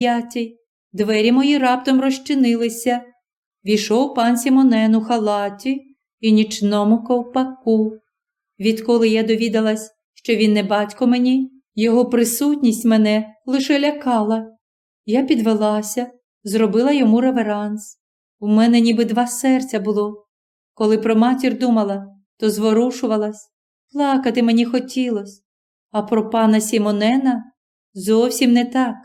п'ятій. Двері мої раптом розчинилися. Війшов пан Сімонен у халаті і нічному ковпаку. Відколи я довідалась, що він не батько мені, його присутність мене лише лякала. Я підвелася, зробила йому реверанс. У мене ніби два серця було. Коли про матір думала, то зворушувалась, плакати мені хотілось, а про пана Сімонена зовсім не так.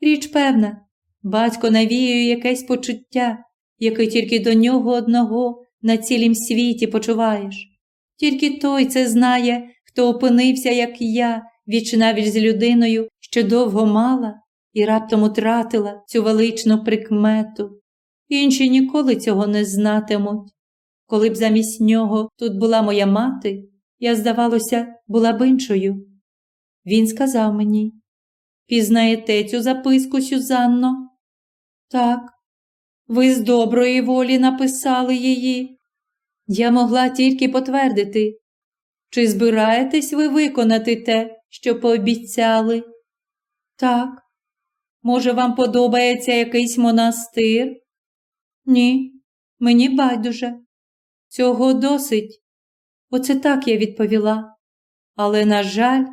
Річ певна, батько навіює якесь почуття, яке тільки до нього одного на цілім світі почуваєш. Тільки той це знає, хто опинився, як я, вічнавіч з людиною, що довго мала і раптом утратила цю величну прикмету. Інші ніколи цього не знатимуть. Коли б замість нього тут була моя мати, я, здавалося, була б іншою. Він сказав мені Пізнаєте цю записку, Сюзанно? Так, ви з доброї волі написали її. Я могла тільки потвердити, чи збираєтесь ви виконати те, що пообіцяли? Так. Може, вам подобається якийсь монастир? Ні, мені байдуже. Цього досить. Оце так я відповіла. Але, на жаль,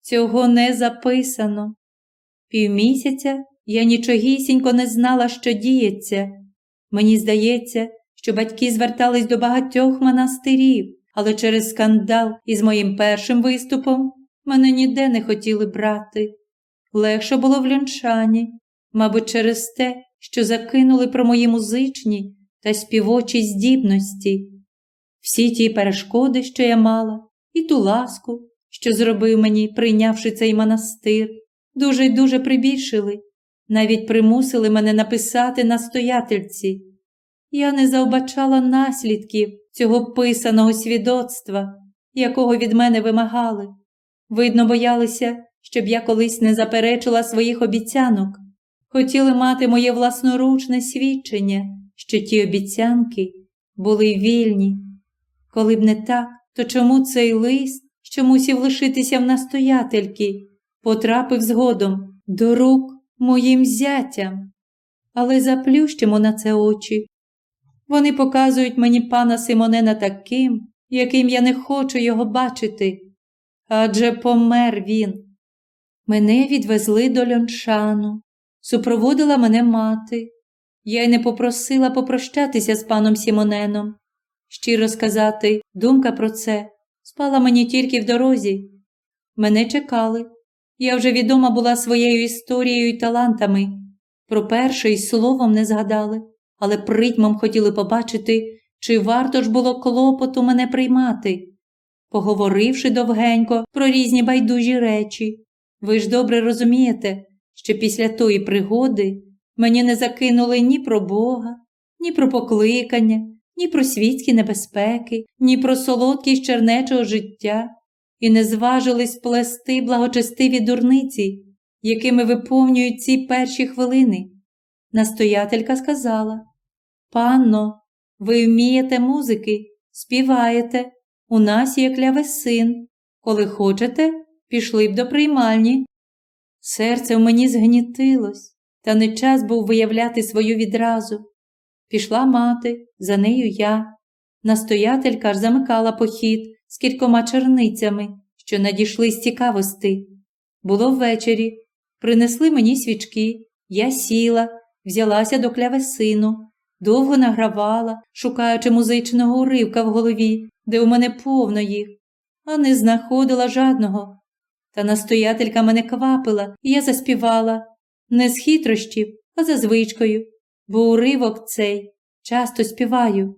цього не записано. Півмісяця я нічогісінько не знала, що діється. Мені здається, що батьки звертались до багатьох монастирів, але через скандал із моїм першим виступом мене ніде не хотіли брати. Легше було в Льончані, мабуть, через те, що закинули про мої музичні та співочі здібності. Всі ті перешкоди, що я мала, і ту ласку, що зробив мені, прийнявши цей монастир, дуже й дуже прибільшили, навіть примусили мене написати настоятельці. Я не завбачала наслідків цього писаного свідоцтва, якого від мене вимагали. Видно, боялися, щоб я колись не заперечила своїх обіцянок, хотіли мати моє власноручне свідчення, що ті обіцянки були вільні. Коли б не так, то чому цей лист, що мусів лишитися в настоятельки, потрапив згодом до рук моїм зятям? Але заплющимо на це очі. Вони показують мені пана Симонена таким, яким я не хочу його бачити. Адже помер він. Мене відвезли до льоншану, супроводила мене мати. Я й не попросила попрощатися з паном Сімоненом. Щиро сказати, думка про це спала мені тільки в дорозі. Мене чекали. Я вже відома була своєю історією і талантами. Про перше й словом не згадали, але притьмом хотіли побачити, чи варто ж було клопоту мене приймати. Поговоривши довгенько про різні байдужі речі, ви ж добре розумієте, що після тої пригоди мені не закинули ні про Бога, ні про покликання, ні про світські небезпеки, ні про солодкість чернечого життя, і не зважились плести благочестиві дурниці, якими виповнюють ці перші хвилини. Настоятелька сказала Панно, ви вмієте музики, співаєте, у нас є клявесин. Коли хочете, пішли б до приймальні. Серце в мені згнітилось, та не час був виявляти свою відразу. Пішла мати, за нею я. Настоятелька ж замикала похід з кількома черницями, що надійшли з цікавості. Було ввечері, принесли мені свічки, я сіла, взялася до клявесину, довго награвала, шукаючи музичного уривка в голові, де у мене повно їх, а не знаходила жадного. Та настоятелька мене квапила, і я заспівала не з хитрощів, а за звичкою, бо уривок цей часто співаю.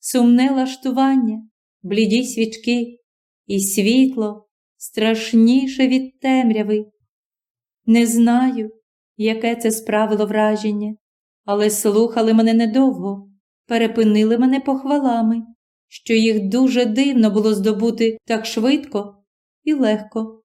Сумне лаштування, бліді свічки, і світло страшніше від темряви. Не знаю, яке це справило враження, але слухали мене недовго, перепинили мене похвалами, що їх дуже дивно було здобути так швидко і легко.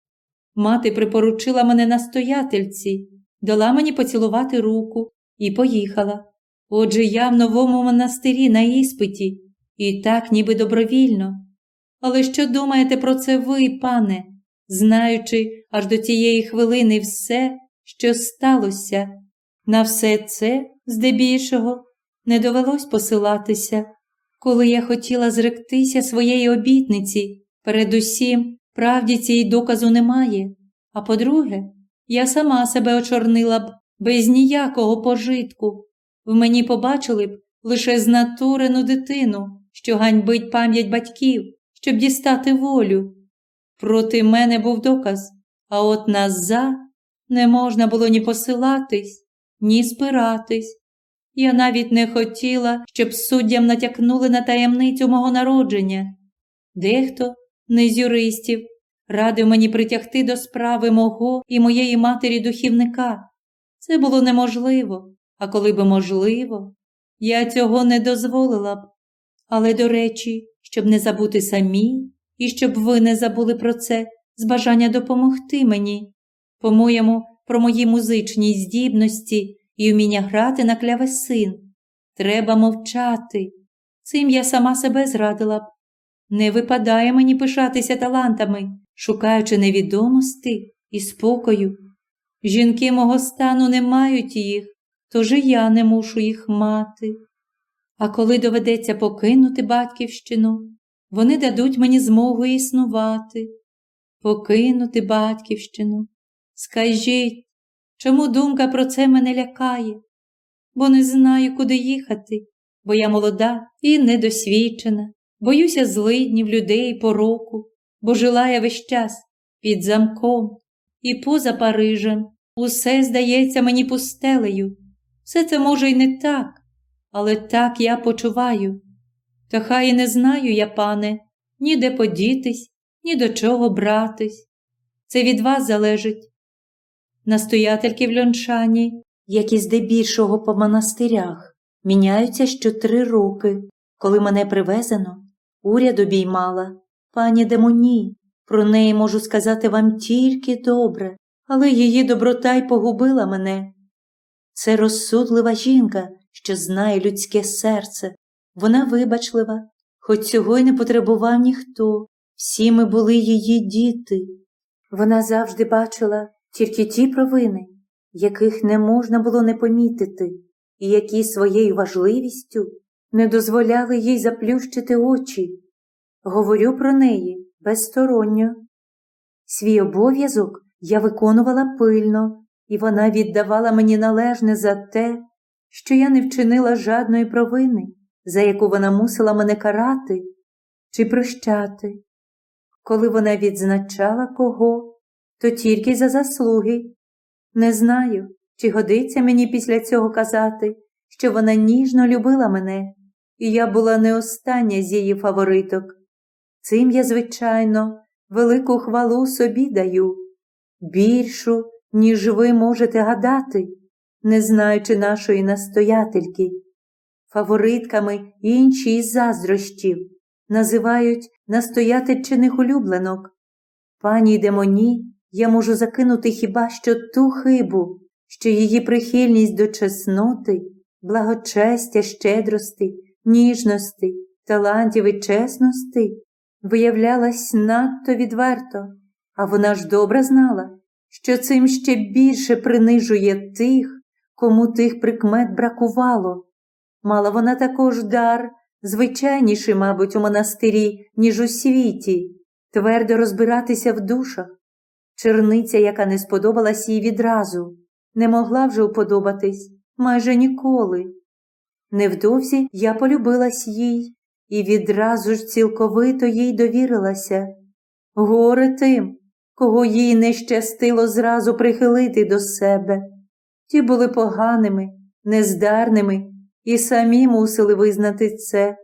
Мати припоручила мене настоятельці, дала мені поцілувати руку і поїхала. Отже, я в новому монастирі на іспиті, і так, ніби добровільно. Але що думаєте про це ви, пане, знаючи аж до цієї хвилини все, що сталося. На все це, здебільшого, не довелось посилатися. Коли я хотіла зректися своєї обітниці, передусім правді цієї доказу немає. А по-друге, я сама себе очорнила б без ніякого пожитку. В мені побачили б лише знатурену дитину, що ганьбить пам'ять батьків, щоб дістати волю. Проти мене був доказ, а от наза не можна було ні посилатись, ні спиратись. Я навіть не хотіла, щоб суддям натякнули на таємницю мого народження. Дехто, не з юристів, радив мені притягти до справи мого і моєї матері духівника. Це було неможливо, а коли би можливо, я цього не дозволила б. Але, до речі, щоб не забути самі, і щоб ви не забули про це з бажання допомогти мені. По-моєму, про мої музичні здібності і вміння грати на клявесин. Треба мовчати. Цим я сама себе зрадила б. Не випадає мені пишатися талантами, шукаючи невідомості і спокою. Жінки мого стану не мають їх, тож і я не мушу їх мати. А коли доведеться покинути батьківщину, вони дадуть мені змогу існувати, покинути батьківщину. Скажіть, чому думка про це мене лякає? Бо не знаю, куди їхати, бо я молода і недосвідчена, боюся злиднів людей пороку, бо жила я весь час під замком і поза Парижем. Усе здається мені пустелею. Все це може й не так, але так я почуваю. Та хай і не знаю я, пане, ні де подітись, ні до чого братись. Це від вас залежить. Настоятельки в льоншані, як і здебільшого по монастирях, міняються що три роки. Коли мене привезено, уряд обіймала. Пані Демоні, про неї можу сказати вам тільки добре, але її доброта й погубила мене. Це розсудлива жінка, що знає людське серце, вона вибачлива, хоч цього й не потребував ніхто, всі ми були її діти. Вона завжди бачила тільки ті провини, яких не можна було не помітити, і які своєю важливістю не дозволяли їй заплющити очі. Говорю про неї безсторонньо. Свій обов'язок я виконувала пильно, і вона віддавала мені належне за те, що я не вчинила жадної провини за яку вона мусила мене карати чи прощати. Коли вона відзначала кого, то тільки за заслуги. Не знаю, чи годиться мені після цього казати, що вона ніжно любила мене, і я була не остання з її фавориток. Цим я, звичайно, велику хвалу собі даю, більшу, ніж ви можете гадати, не знаючи нашої настоятельки фаворитками інші із заздрощів, називають настоятельчиних улюбленок. Пані демоні я можу закинути хіба що ту хибу, що її прихильність до чесноти, благочестя, щедрости, ніжності, талантів і чесності виявлялась надто відверто, а вона ж добре знала, що цим ще більше принижує тих, кому тих прикмет бракувало. Мала вона також дар, звичайніший, мабуть, у монастирі, ніж у світі, твердо розбиратися в душах. Черниця, яка не сподобалась їй відразу, не могла вже уподобатись майже ніколи. Невдовзі я полюбилась їй і відразу ж цілковито їй довірилася. Горе тим, кого їй не щастило зразу прихилити до себе. Ті були поганими, нездарними і самі мусили визнати це.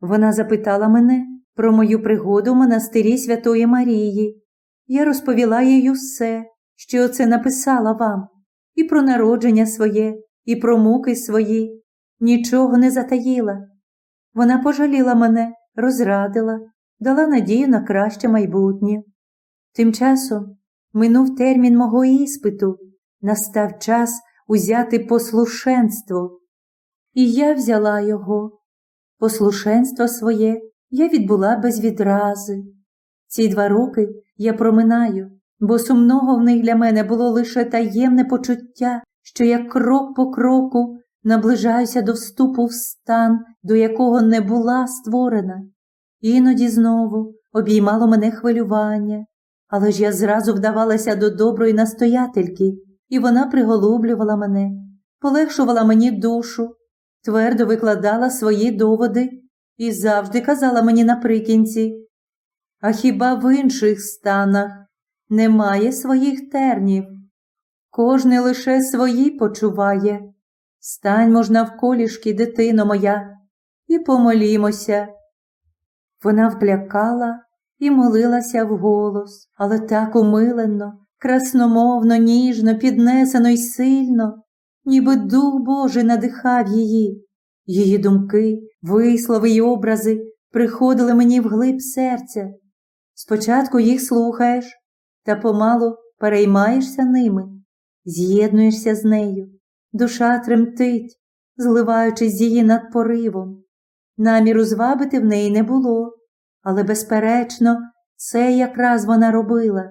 Вона запитала мене про мою пригоду в монастирі Святої Марії. Я розповіла їй усе, що це написала вам, і про народження своє, і про муки свої, нічого не затаїла. Вона пожаліла мене, розрадила, дала надію на краще майбутнє. Тим часом минув термін мого іспиту, настав час узяти послушенство. І я взяла його. Послушенство своє я відбула без відрази. Ці два роки я проминаю, бо сумного в них для мене було лише таємне почуття, що я крок по кроку наближаюся до вступу в стан, до якого не була створена. Іноді знову обіймало мене хвилювання, але ж я зразу вдавалася до доброї настоятельки, і вона приголублювала мене, полегшувала мені душу, твердо викладала свої доводи і завжди казала мені наприкінці. А хіба в інших станах немає своїх тернів? Кожне лише свої почуває. Стань можна в колішки, дитино моя, і помолімося. Вона вплякала і молилася вголос, але так умилено, красномовно, ніжно, піднесено й сильно, ніби Дух Божий надихав її. Її думки, вислови й образи приходили мені в глиб серця. Спочатку їх слухаєш, та помалу переймаєшся ними, з'єднуєшся з нею, душа тремтить, зливаючись з її над поривом. Наміру звабити в неї не було, але, безперечно, це якраз вона робила.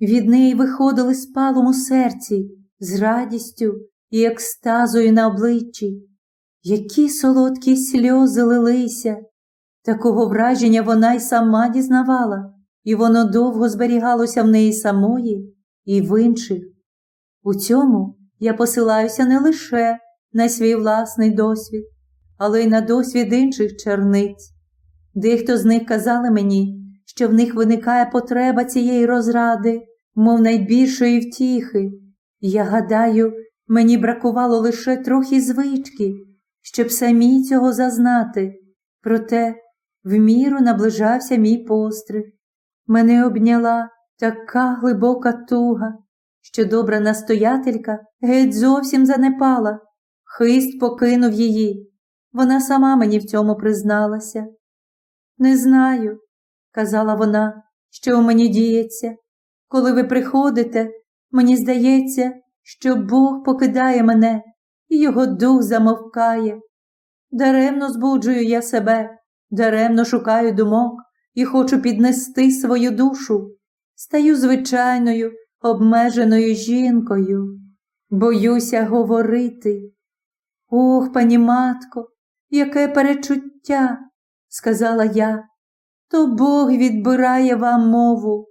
Від неї виходили спалом у серці, з радістю і екстазою на обличчі. Які солодкі сльози лилися. Такого враження вона й сама дізнавала, і воно довго зберігалося в неї самої і в інших. У цьому я посилаюся не лише на свій власний досвід, але й на досвід інших черниць. Дехто з них казали мені, що в них виникає потреба цієї розради, мов найбільшої втіхи. Я гадаю, мені бракувало лише трохи звички, щоб самі цього зазнати. Проте в міру наближався мій постриг. Мене обняла така глибока туга, що добра настоятелька геть зовсім занепала, хист покинув її. Вона сама мені в цьому призналася. Не знаю, казала вона, що у мені діється. Коли ви приходите, мені здається, що Бог покидає мене і його дух замовкає. Даремно збуджую я себе, даремно шукаю думок і хочу піднести свою душу. Стаю звичайною, обмеженою жінкою. Боюся говорити. Ох, пані матко, яке перечуття, сказала я, то Бог відбирає вам мову.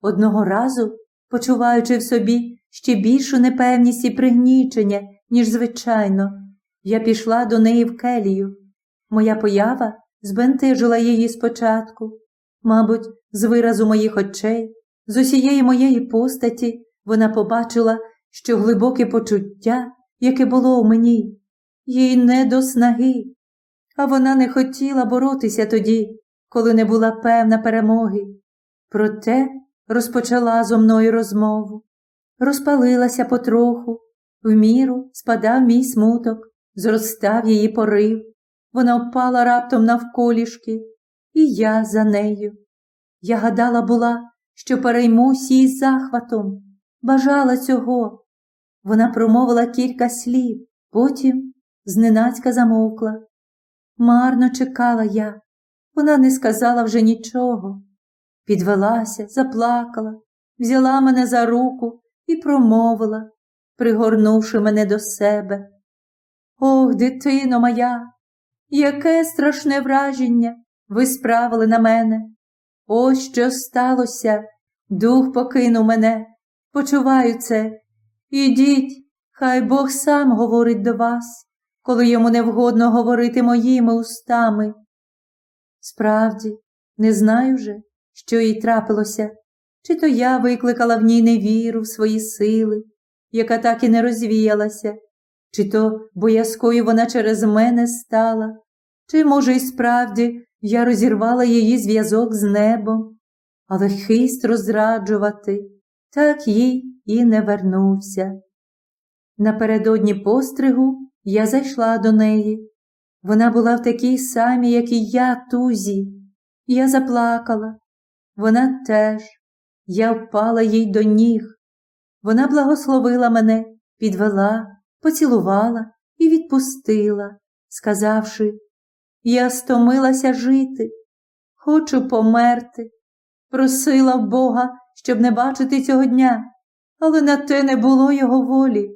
Одного разу, почуваючи в собі ще більшу непевність і пригнічення, ніж звичайно, я пішла до неї в келію. Моя поява збентежила її спочатку. Мабуть, з виразу моїх очей, з усієї моєї постаті вона побачила, що глибоке почуття, яке було у мені, їй не до снаги, а вона не хотіла боротися тоді, коли не була певна перемоги. Проте розпочала зо мною розмову, розпалилася потроху, в міру спадав мій смуток, зростав її порив. Вона впала раптом навколішки, і я за нею. Я гадала була, що переймусь її захватом, бажала цього. Вона промовила кілька слів, потім зненацька замовкла. Марно чекала я, вона не сказала вже нічого. Підвелася, заплакала, взяла мене за руку і промовила, пригорнувши мене до себе. Ох, дитино моя, яке страшне враження ви справили на мене. Ось що сталося, дух покинув мене, почуваю це. Ідіть, хай Бог сам говорить до вас, коли йому невгодно говорити моїми устами. Справді, не знаю вже, що їй трапилося, чи то я викликала в ній невіру в свої сили, яка так і не розвіялася, чи то боязкою вона через мене стала, чи, може, й справді я розірвала її зв'язок з небом, але хист розраджувати так їй і не вернувся. Напередодні постригу я зайшла до неї. Вона була в такій самій, як і я, тузі. Я заплакала. Вона теж. Я впала їй до ніг. Вона благословила мене, підвела, поцілувала і відпустила, сказавши, я стомилася жити, хочу померти. Просила Бога, щоб не бачити цього дня, але на те не було його волі.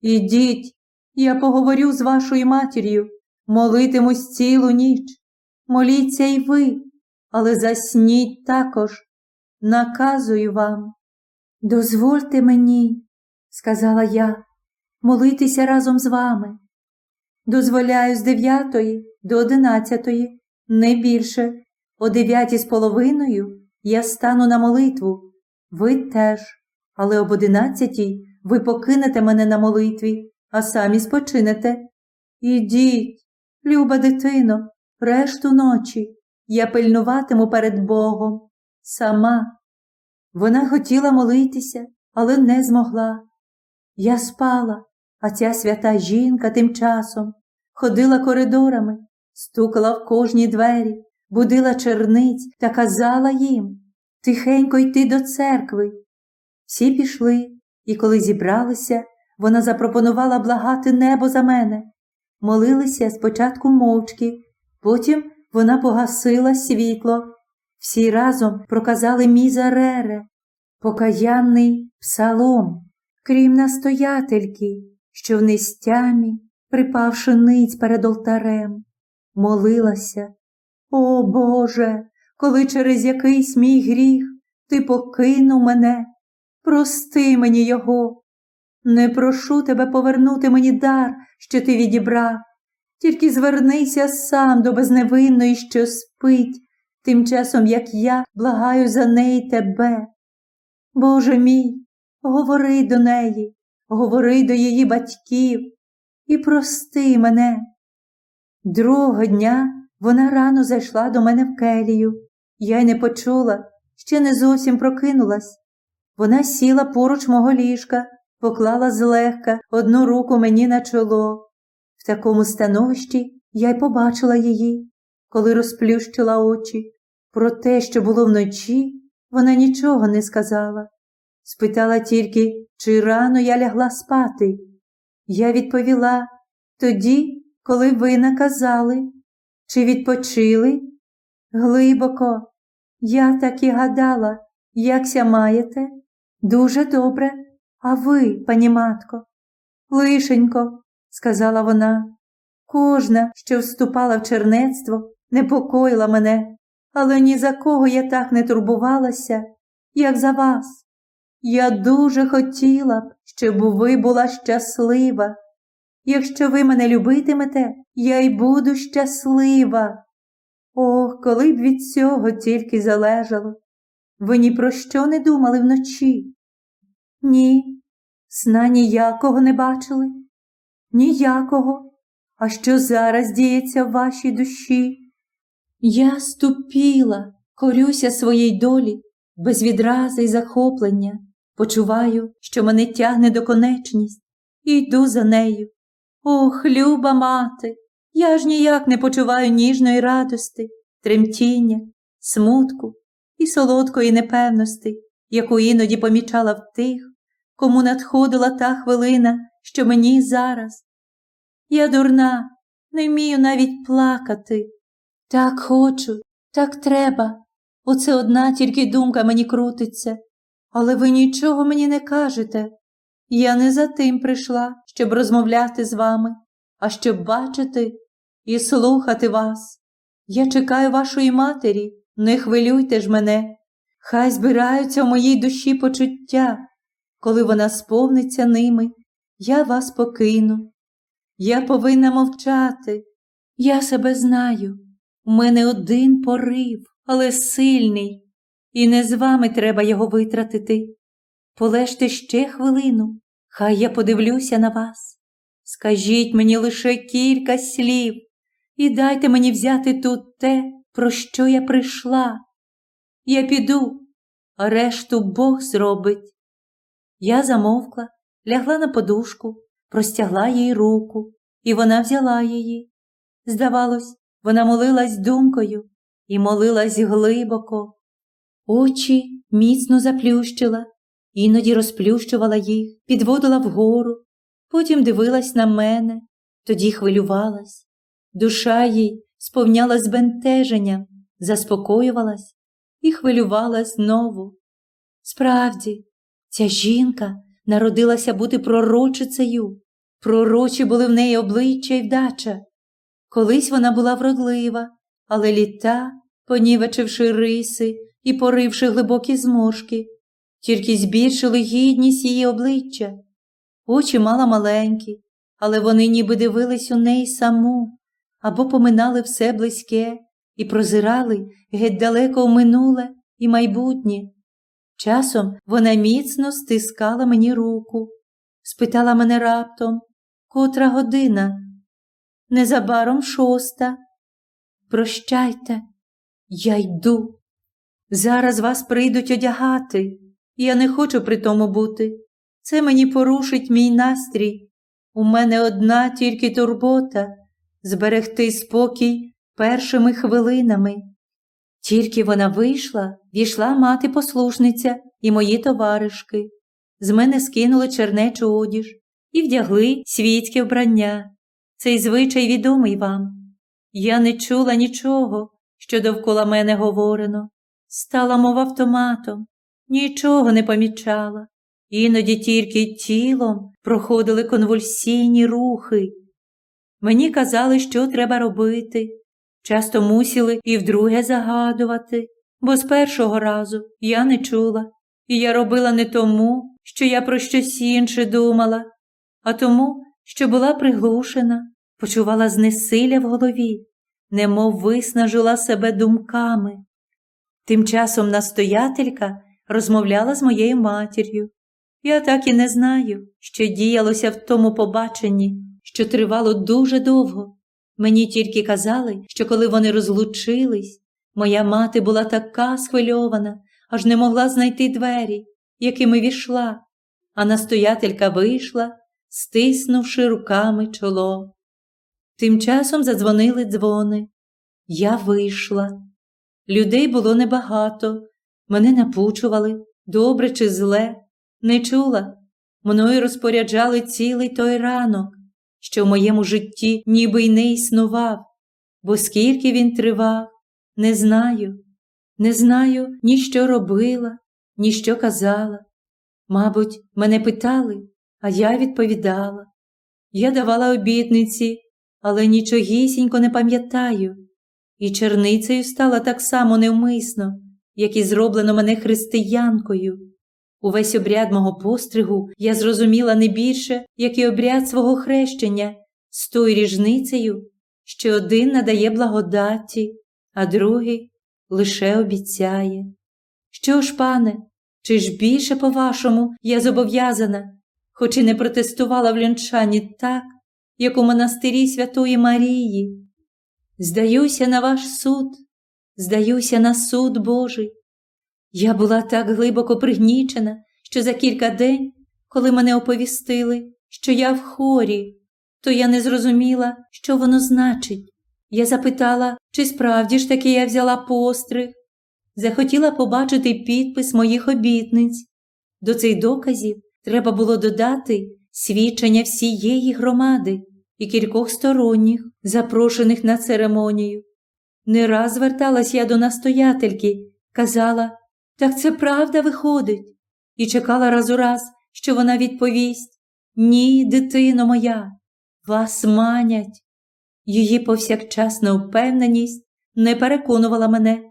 Ідіть, я поговорю з вашою матір'ю, молитимусь цілу ніч. Моліться й ви, але засніть також. Наказую вам. Дозвольте мені, сказала я, молитися разом з вами. Дозволяю з дев'ятої до одинадцятої, не більше. О дев'ятій з половиною я стану на молитву. Ви теж, але об одинадцятій ви покинете мене на молитві, а самі спочинете. Ідіть, люба дитино, решту ночі я пильнуватиму перед Богом сама. Вона хотіла молитися, але не змогла. Я спала, а ця свята жінка тим часом ходила коридорами, стукала в кожні двері, будила черниць та казала їм тихенько йти до церкви. Всі пішли, і коли зібралися, вона запропонувала благати небо за мене. Молилися спочатку мовчки, потім вона погасила світло. Всі разом проказали мізарере, покаянний псалом, крім настоятельки, що в нестямі, припавши ниць перед олтарем, молилася. О Боже, коли через якийсь мій гріх ти покинув мене, прости мені його. Не прошу тебе повернути мені дар, що ти відібрав, тільки звернися сам до безневинної, що спить, тим часом, як я благаю за неї тебе. Боже мій, говори до неї, говори до її батьків і прости мене. Другого дня вона рано зайшла до мене в келію. Я й не почула, ще не зовсім прокинулась. Вона сіла поруч мого ліжка, поклала злегка одну руку мені на чоло. В такому становищі я й побачила її, коли розплющила очі. Про те, що було вночі, вона нічого не сказала. Спитала тільки, чи рано я лягла спати. Я відповіла тоді, коли ви наказали, чи відпочили? Глибоко. Я так і гадала, якся маєте? Дуже добре. А ви, пані матко? Лишенько, сказала вона. Кожна, що вступала в чернецтво, непокоїла мене, але ні за кого я так не турбувалася, як за вас. Я дуже хотіла б, щоб ви була щаслива. Якщо ви мене любитимете, я й буду щаслива. Ох, коли б від цього тільки залежало. Ви ні про що не думали вночі? Ні, сна ніякого не бачили? Ніякого. А що зараз діється в вашій душі? Я ступіла, корюся своїй долі, без відрази й захоплення, почуваю, що мене тягне до конечність, і йду за нею. Ох, люба мати, я ж ніяк не почуваю ніжної радости, тремтіння, смутку і солодкої непевності, яку іноді помічала в тих, кому надходила та хвилина, що мені зараз. Я дурна, не вмію навіть плакати. Так хочу, так треба. Оце одна тільки думка мені крутиться, але ви нічого мені не кажете. Я не за тим прийшла, щоб розмовляти з вами, а щоб бачити і слухати вас. Я чекаю вашої матері, не хвилюйте ж мене. Хай збираються в моїй душі почуття. Коли вона сповниться ними, я вас покину. Я повинна мовчати. Я себе знаю. У мене один порив, але сильний, і не з вами треба його витратити. Полежте ще хвилину, хай я подивлюся на вас. Скажіть мені лише кілька слів і дайте мені взяти тут те, про що я прийшла. Я піду, а решту Бог зробить. Я замовкла, лягла на подушку, простягла їй руку, і вона взяла її. Здавалось, вона молилась думкою і молилась глибоко. Очі міцно заплющила, іноді розплющувала їх, підводила вгору, потім дивилась на мене, тоді хвилювалась. Душа їй сповнялась збентеженням, заспокоювалась і хвилювалась знову. Справді, ця жінка народилася бути пророчицею. Пророчі були в неї обличчя й вдача. Колись вона була вродлива, але літа, понівечивши риси і поривши глибокі зморшки, тільки збільшили гідність її обличчя. Очі мала маленькі, але вони ніби дивились у неї саму або поминали все близьке і прозирали геть далеко в минуле і майбутнє. Часом вона міцно стискала мені руку, спитала мене раптом, котра година. Незабаром шоста. Прощайте, я йду. Зараз вас прийдуть одягати. Я не хочу при тому бути. Це мені порушить мій настрій. У мене одна тільки турбота зберегти спокій першими хвилинами. Тільки вона вийшла, війшла мати послушниця і мої товаришки. З мене скинули чернечу одіж і вдягли світське вбрання. Цей звичай відомий вам. Я не чула нічого, що довкола мене говорено. Стала мов автоматом, нічого не помічала. Іноді тільки тілом проходили конвульсійні рухи. Мені казали, що треба робити. Часто мусили і вдруге загадувати, бо з першого разу я не чула, і я робила не тому, що я про щось інше думала, а тому, що була приглушена, почувала знесилля в голові, немов виснажила себе думками. Тим часом настоятелька розмовляла з моєю матір'ю. Я так і не знаю, що діялося в тому побаченні, що тривало дуже довго. Мені тільки казали, що коли вони розлучились, моя мати була така схвильована, аж не могла знайти двері, якими війшла, а настоятелька вийшла, стиснувши руками чоло. Тим часом задзвонили дзвони. Я вийшла. Людей було небагато, мене напучували, добре чи зле, не чула. Мною розпоряджали цілий той ранок, що в моєму житті ніби й не існував, бо скільки він тривав, не знаю, не знаю ні що робила, ні що казала. Мабуть, мене питали, а я відповідала. Я давала обітниці, але нічогісінько не пам'ятаю, і черницею стала так само невмисно, як і зроблено мене християнкою. Увесь обряд мого постригу я зрозуміла не більше, як і обряд свого хрещення, з тою ріжницею, що один надає благодаті, а другий лише обіцяє. Що ж, пане, чи ж більше, по-вашому, я зобов'язана, хоч і не протестувала в лянчані так, як у монастирі Святої Марії? Здаюся на ваш суд, здаюся на суд Божий. Я була так глибоко пригнічена, що за кілька день, коли мене оповістили, що я в хорі, то я не зрозуміла, що воно значить. Я запитала, чи справді ж таки я взяла постриг, захотіла побачити підпис моїх обітниць. До цих доказів треба було додати свідчення всієї громади і кількох сторонніх, запрошених на церемонію. Не раз зверталась я до настоятельки, казала, так це правда виходить, і чекала раз у раз, що вона відповість. Ні, дитино моя, вас манять. Її повсякчасна впевненість не переконувала мене,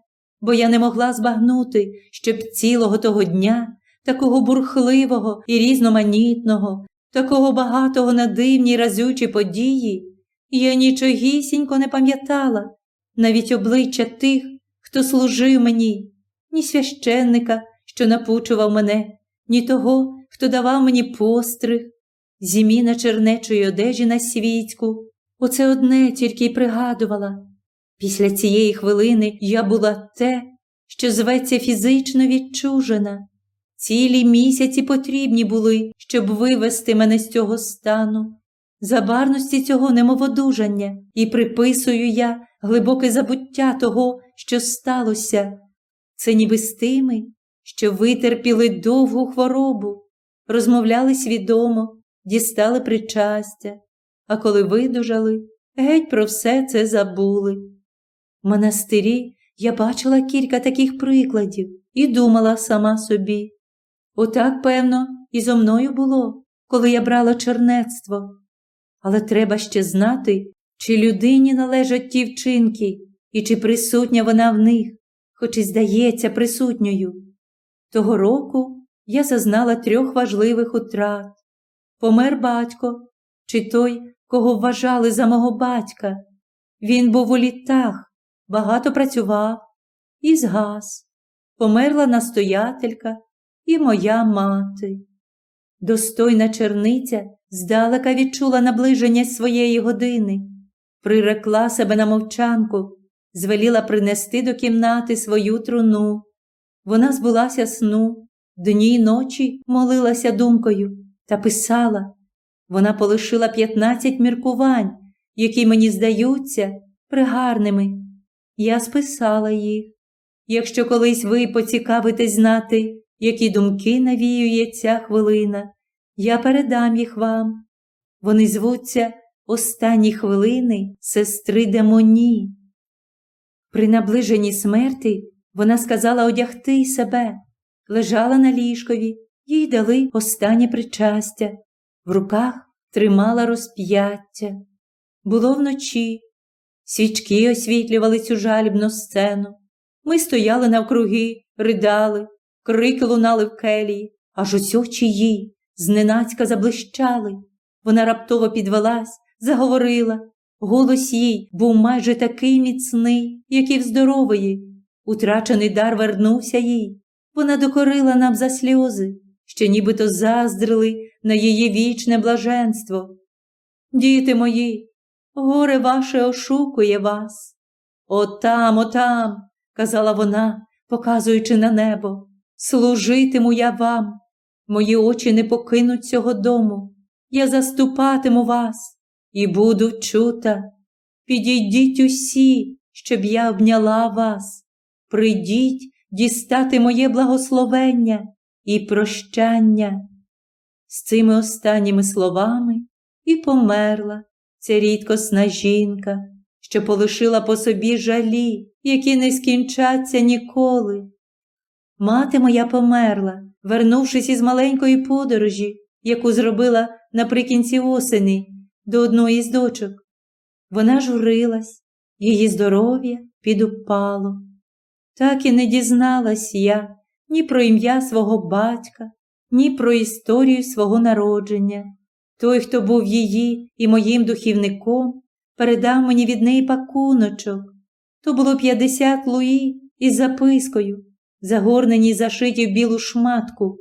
бо я не могла збагнути, щоб цілого того дня, такого бурхливого і різноманітного, такого багатого на дивні разючі події, я нічогісінько не пам'ятала, навіть обличчя тих, хто служив мені ні священника, що напучував мене, ні того, хто давав мені постриг, зіміна чернечої одежі на світську. Оце одне тільки й пригадувала. Після цієї хвилини я була те, що зветься фізично відчужена. Цілі місяці потрібні були, щоб вивести мене з цього стану. Забарності цього немоводужання і приписую я глибоке забуття того, що сталося, це ніби з тими, що витерпіли довгу хворобу, розмовляли свідомо, дістали причастя, а коли видужали, геть про все це забули. В монастирі я бачила кілька таких прикладів і думала сама собі, Отак, певно, і зо мною було, коли я брала чернецтво. Але треба ще знати, чи людині належать ті вчинки, і чи присутня вона в них, хоч і здається присутньою. Того року я зазнала трьох важливих утрат. Помер батько, чи той, кого вважали за мого батька. Він був у літах, багато працював і згас. Померла настоятелька і моя мати. Достойна черниця здалека відчула наближення своєї години, прирекла себе на мовчанку, звеліла принести до кімнати свою труну. Вона збулася сну, дні й ночі молилася думкою та писала. Вона полишила п'ятнадцять міркувань, які мені здаються пригарними. Я списала їх. Якщо колись ви поцікавитесь знати, які думки навіює ця хвилина, я передам їх вам. Вони звуться останні хвилини сестри Демоні. При наближенні смерти вона сказала одягти себе, лежала на ліжкові, їй дали останнє причастя, в руках тримала розп'яття. Було вночі, свічки освітлювали цю жалібну сцену. Ми стояли навкруги, ридали, крики лунали в келії, аж ось очі зненацька заблищали. Вона раптово підвелась, заговорила. Голос їй був майже такий міцний, як і в здорової. Утрачений дар вернувся їй. Вона докорила нам за сльози, що нібито заздрили на її вічне блаженство. Діти мої, горе ваше ошукує вас. Отам, отам, казала вона, показуючи на небо, служитиму я вам. Мої очі не покинуть цього дому. Я заступатиму вас і буду чута. Підійдіть усі, щоб я обняла вас. Прийдіть дістати моє благословення і прощання. З цими останніми словами і померла ця рідкосна жінка, що полишила по собі жалі, які не скінчаться ніколи. Мати моя померла, вернувшись із маленької подорожі, яку зробила наприкінці осені до одної з дочок. Вона журилась, її здоров'я підупало. Так і не дізналась я ні про ім'я свого батька, ні про історію свого народження. Той, хто був її і моїм духівником, передав мені від неї пакуночок. То було п'ятдесят луї із запискою, загорнені зашиті в білу шматку.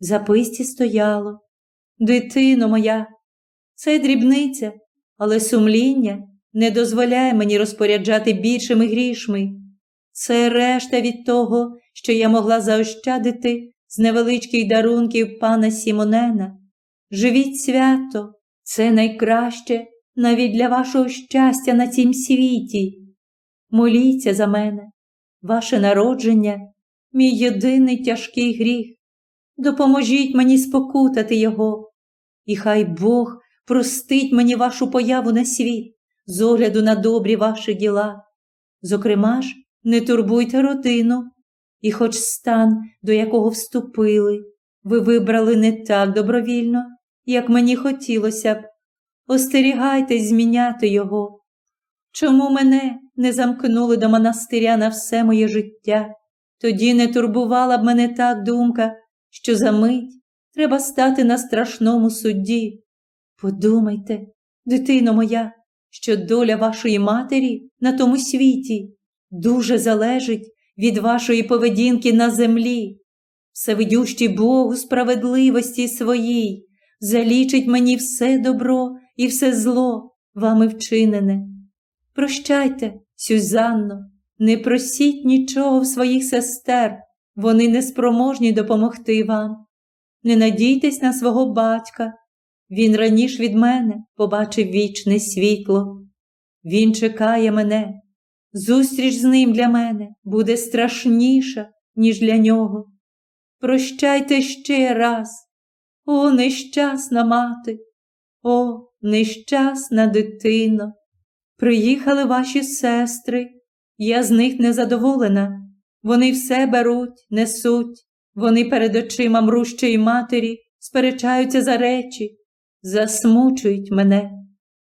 В записці стояло Дитино моя, це дрібниця, але сумління не дозволяє мені розпоряджати більшими грішми. Це решта від того, що я могла заощадити з невеличких дарунків пана Сімонена. Живіть свято, це найкраще навіть для вашого щастя на цім світі. Моліться за мене, ваше народження, мій єдиний тяжкий гріх. Допоможіть мені спокутати його, і хай Бог простить мені вашу появу на світ з огляду на добрі ваші діла. Зокрема ж, не турбуйте родину, і хоч стан, до якого вступили, ви вибрали не так добровільно, як мені хотілося б. Остерігайтесь зміняти його. Чому мене не замкнули до монастиря на все моє життя? Тоді не турбувала б мене так думка, що за мить треба стати на страшному судді. Подумайте, дитино моя, що доля вашої матері на тому світі дуже залежить від вашої поведінки на землі. Всевидющий Бог у справедливості своїй залічить мені все добро і все зло вами вчинене. Прощайте, Сюзанно, не просіть нічого в своїх сестер, вони неспроможні допомогти вам. Не надійтесь на свого батька. Він раніше від мене побачив вічне світло. Він чекає мене. Зустріч з ним для мене буде страшніша, ніж для нього. Прощайте ще раз, о, нещасна мати, о, нещасна дитино. Приїхали ваші сестри, я з них незадоволена. Вони все беруть, несуть, Вони перед очима мрущої матері сперечаються за речі, засмучують мене.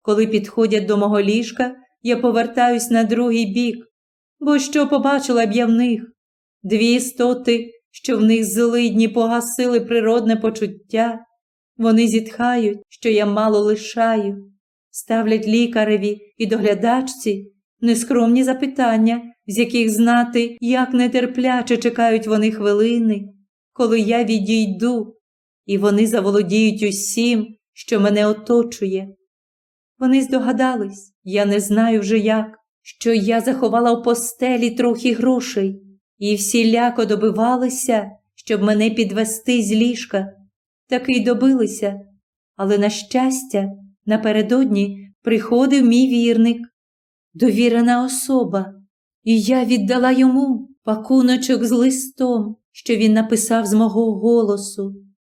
Коли підходять до мого ліжка, я повертаюсь на другий бік, бо що побачила б я в них? Дві істоти, що в них злидні погасили природне почуття. Вони зітхають, що я мало лишаю, ставлять лікареві і доглядачці нескромні запитання, з яких знати, як нетерпляче чекають вони хвилини, коли я відійду, і вони заволодіють усім, що мене оточує. Вони здогадались, я не знаю вже як, що я заховала в постелі трохи грошей, і всіляко добивалися, щоб мене підвести з ліжка. Таки й добилися, але, на щастя, напередодні приходив мій вірник, довірена особа, і я віддала йому пакуночок з листом, що він написав з мого голосу.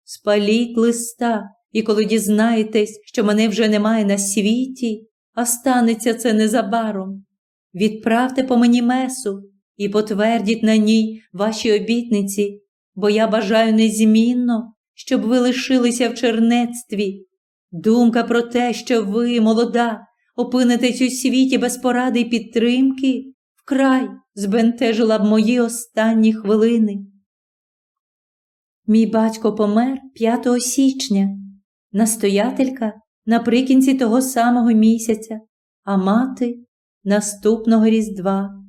Спаліть листа, і коли дізнаєтесь, що мене вже немає на світі, а станеться це незабаром. Відправте по мені месу і потвердіть на ній ваші обітниці, бо я бажаю незмінно, щоб ви лишилися в чернецтві. Думка про те, що ви, молода, опинитесь у світі без поради й підтримки, вкрай збентежила б мої останні хвилини. Мій батько помер 5 січня, настоятелька наприкінці того самого місяця, а мати наступного Різдва.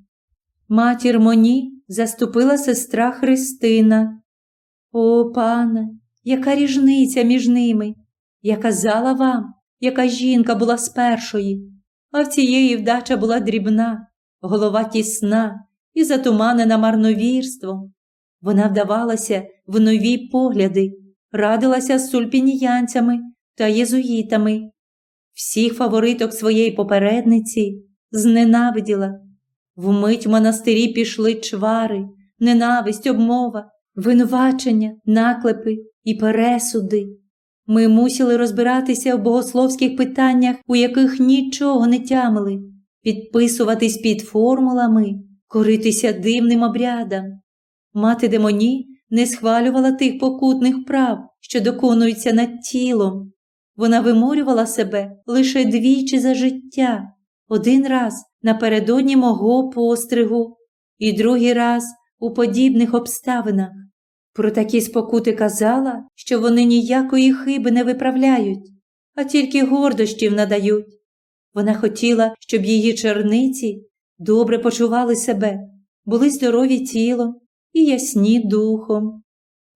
Матір Моні заступила сестра Христина. О, пане, яка ріжниця між ними! Я казала вам, яка жінка була з першої, а в цієї вдача була дрібна, голова тісна і затуманена марновірством. Вона вдавалася в нові погляди, радилася з сульпініянцями та єзуїтами. Всіх фавориток своєї попередниці зненавиділа. Вмить в монастирі пішли чвари, ненависть, обмова, винувачення, наклепи і пересуди. Ми мусили розбиратися в богословських питаннях, у яких нічого не тямили, підписуватись під формулами, коритися дивним обрядам. Мати демоні не схвалювала тих покутних прав, що доконуються над тілом. Вона виморювала себе лише двічі за життя, один раз напередодні мого постригу, і другий раз у подібних обставинах. Про такі спокути казала, що вони ніякої хиби не виправляють, а тільки гордощів надають. Вона хотіла, щоб її черниці добре почували себе, були здорові тілом і ясні духом.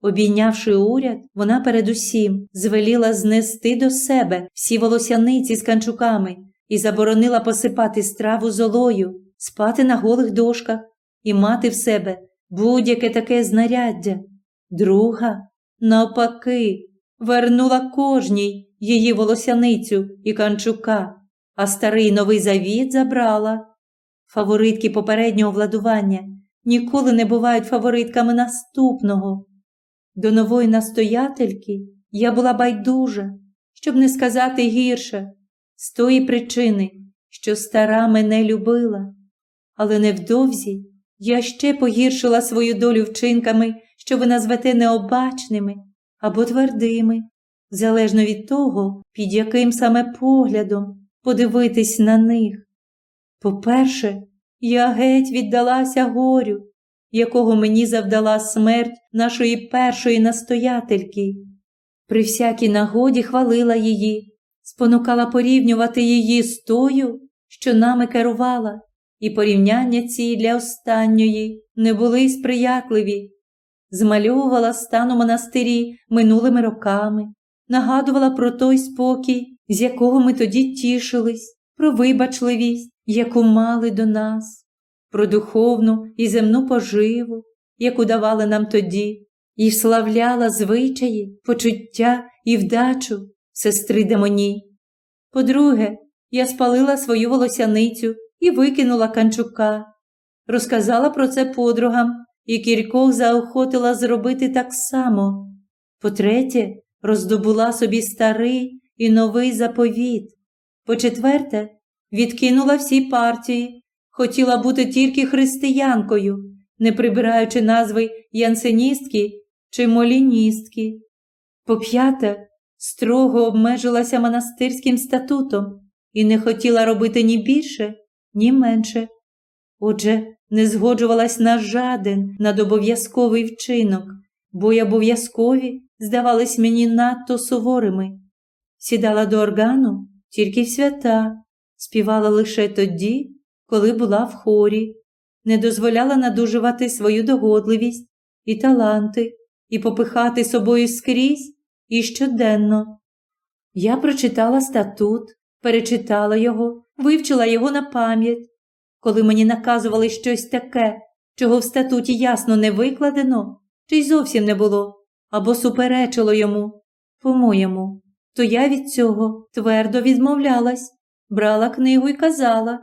Обійнявши уряд, вона передусім звеліла знести до себе всі волосяниці з канчуками і заборонила посипати страву золою, спати на голих дошках і мати в себе будь-яке таке знаряддя. Друга, навпаки, вернула кожній її волосяницю і канчука, а старий новий завіт забрала. Фаворитки попереднього владування ніколи не бувають фаворитками наступного. До нової настоятельки я була байдужа, щоб не сказати гірше, з тої причини, що стара мене любила, але невдовзі я ще погіршила свою долю вчинками, що ви назвете необачними або твердими, залежно від того, під яким саме поглядом подивитись на них. По-перше, я геть віддалася горю, якого мені завдала смерть нашої першої настоятельки. При всякій нагоді хвалила її, спонукала порівнювати її з тою, що нами керувала, і порівняння ці для останньої не були сприятливі. Змальовувала стан у монастирі минулими роками, нагадувала про той спокій, з якого ми тоді тішились, про вибачливість, яку мали до нас, про духовну і земну поживу, яку давали нам тоді, і вславляла звичаї, почуття і вдачу сестри демоні. По-друге, я спалила свою волосяницю і викинула канчука, розказала про це подругам і кількох заохотила зробити так само. По-третє, роздобула собі старий і новий заповіт. По-четверте, відкинула всі партії, хотіла бути тільки християнкою, не прибираючи назви янсеністки чи моліністки. По п'яте, строго обмежилася монастирським статутом і не хотіла робити ні більше, ні менше. Отже, не згоджувалась на жаден надобов'язковий вчинок, бо й обов'язкові здавались мені надто суворими. Сідала до органу тільки в свята, співала лише тоді, коли була в хорі, не дозволяла надужувати свою догодливість і таланти, і попихати собою скрізь і щоденно. Я прочитала статут, перечитала його, вивчила його на пам'ять. Коли мені наказували щось таке, чого в статуті ясно не викладено, чи й зовсім не було, або суперечило йому, по-моєму, то я від цього твердо відмовлялась, брала книгу і казала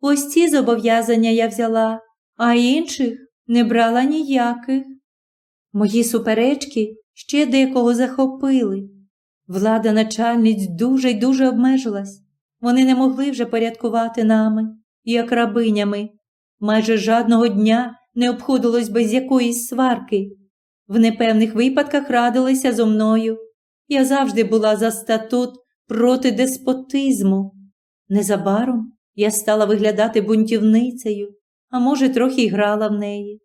ось ці зобов'язання я взяла, а інших не брала ніяких. Мої суперечки ще декого захопили. Влада начальниць дуже й дуже обмежилась. Вони не могли вже порядкувати нами, як рабинями. Майже жодного дня не обходилось без якоїсь сварки. В непевних випадках радилися зо мною. Я завжди була за статут проти деспотизму. Незабаром я стала виглядати бунтівницею, а може, трохи й грала в неї.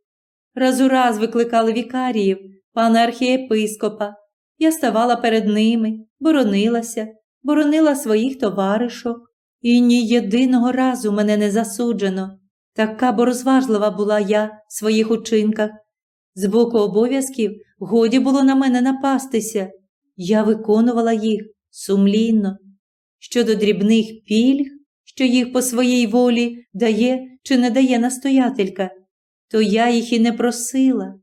Раз у раз викликали вікаріїв, пана архієпископа. Я ставала перед ними, боронилася, боронила своїх товаришок, і ні єдиного разу мене не засуджено. Така бо розважлива була я в своїх учинках. З боку обов'язків годі було на мене напастися. Я виконувала їх сумлінно. Щодо дрібних пільг, що їх по своїй волі дає чи не дає настоятелька, то я їх і не просила.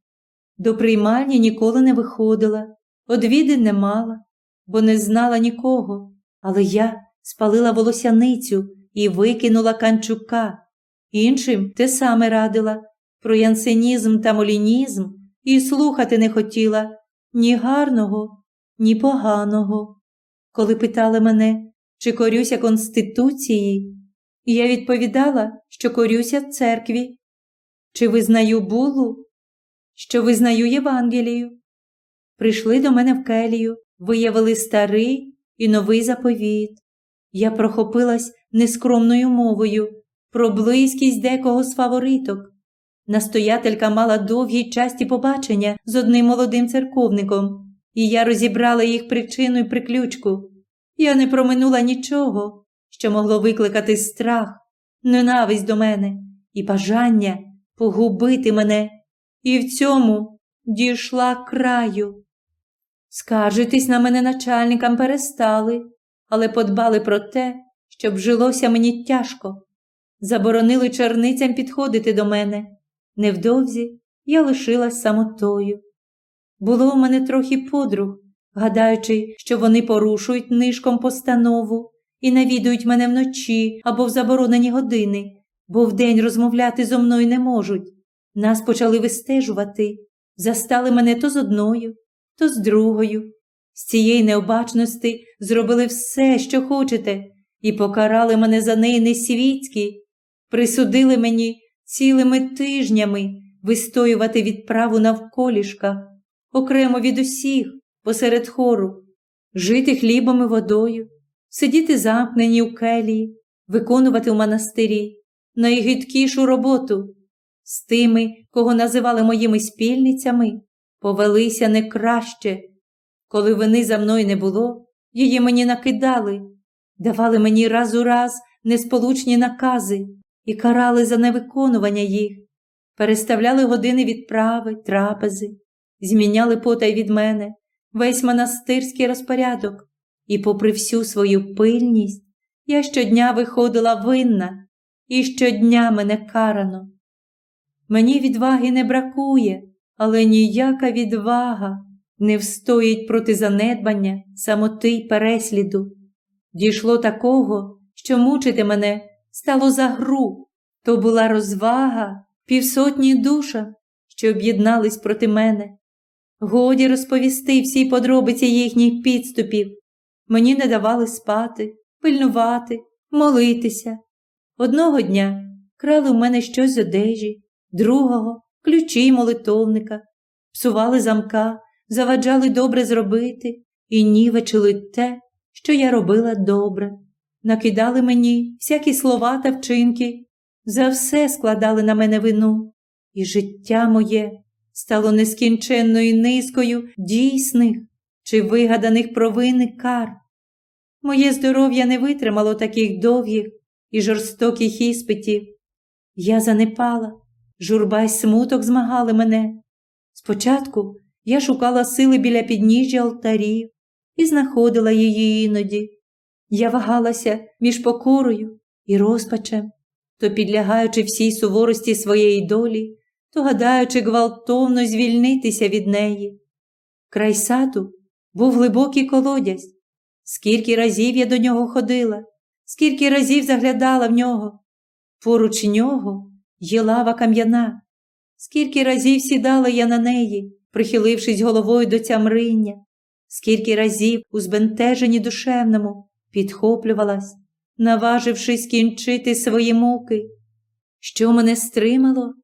До приймальні ніколи не виходила, одвіди не мала, бо не знала нікого, але я спалила волосяницю і викинула канчука. Іншим те саме радила про янсенізм та молінізм і слухати не хотіла ні гарного, ні поганого. Коли питали мене, чи корюся Конституції, я відповідала, що корюся церкві, чи визнаю булу, що визнаю Євангелію. Прийшли до мене в келію, виявили старий і новий заповіт. Я прохопилась нескромною мовою про близькість декого з фавориток. Настоятелька мала довгі часті побачення з одним молодим церковником, і я розібрала їх причину й приключку. Я не проминула нічого, що могло викликати страх, ненависть до мене і бажання погубити мене, і в цьому дійшла краю. Скаржитись на мене начальникам перестали, але подбали про те, щоб жилося мені тяжко. Заборонили черницям підходити до мене. Невдовзі я лишилась самотою. Було у мене трохи подруг, гадаючи, що вони порушують нишком постанову і навідують мене вночі або в заборонені години, бо вдень розмовляти зо мною не можуть. Нас почали вистежувати, застали мене то з одною, то з другою. З цієї необачності зробили все, що хочете, і покарали мене за неї несвітські, присудили мені цілими тижнями вистоювати відправу навколішка, окремо від усіх, посеред хору, жити хлібом і водою, сидіти замкнені у келії, виконувати в монастирі найгидкішу роботу. З тими, кого називали моїми спільницями, повелися не краще. Коли вини за мною не було, її мені накидали, давали мені раз у раз несполучні накази і карали за невиконування їх, переставляли години відправи, трапези, зміняли потай від мене весь монастирський розпорядок, і, попри всю свою пильність, я щодня виходила винна, і щодня мене карано. Мені відваги не бракує, але ніяка відвага не встоїть проти занедбання, самоти й пересліду. Дійшло такого, що мучити мене стало за гру, то була розвага півсотні душа, що об'єднались проти мене. Годі розповісти всі подробиці їхніх підступів. Мені не давали спати, пильнувати, молитися. Одного дня крали в мене щось з одежі, другого ключі молитовника. псували замка, заваджали добре зробити і нівечили те, що я робила добре. Накидали мені всякі слова та вчинки, за все складали на мене вину, і життя моє стало нескінченною низкою дійсних чи вигаданих провин кар. Моє здоров'я не витримало таких довгих і жорстоких іспитів. Я занепала, журба й смуток змагали мене. Спочатку я шукала сили біля підніжжя алтарів і знаходила її іноді. Я вагалася між покорою і розпачем, то підлягаючи всій суворості своєї долі, то гадаючи гвалтовно звільнитися від неї. Край саду був глибокий колодязь. Скільки разів я до нього ходила, скільки разів заглядала в нього. Поруч нього є лава кам'яна, скільки разів сідала я на неї, прихилившись головою до цямриння, скільки разів у збентеженні душевному підхоплювалась, наважившись кінчити свої муки. Що мене стримало?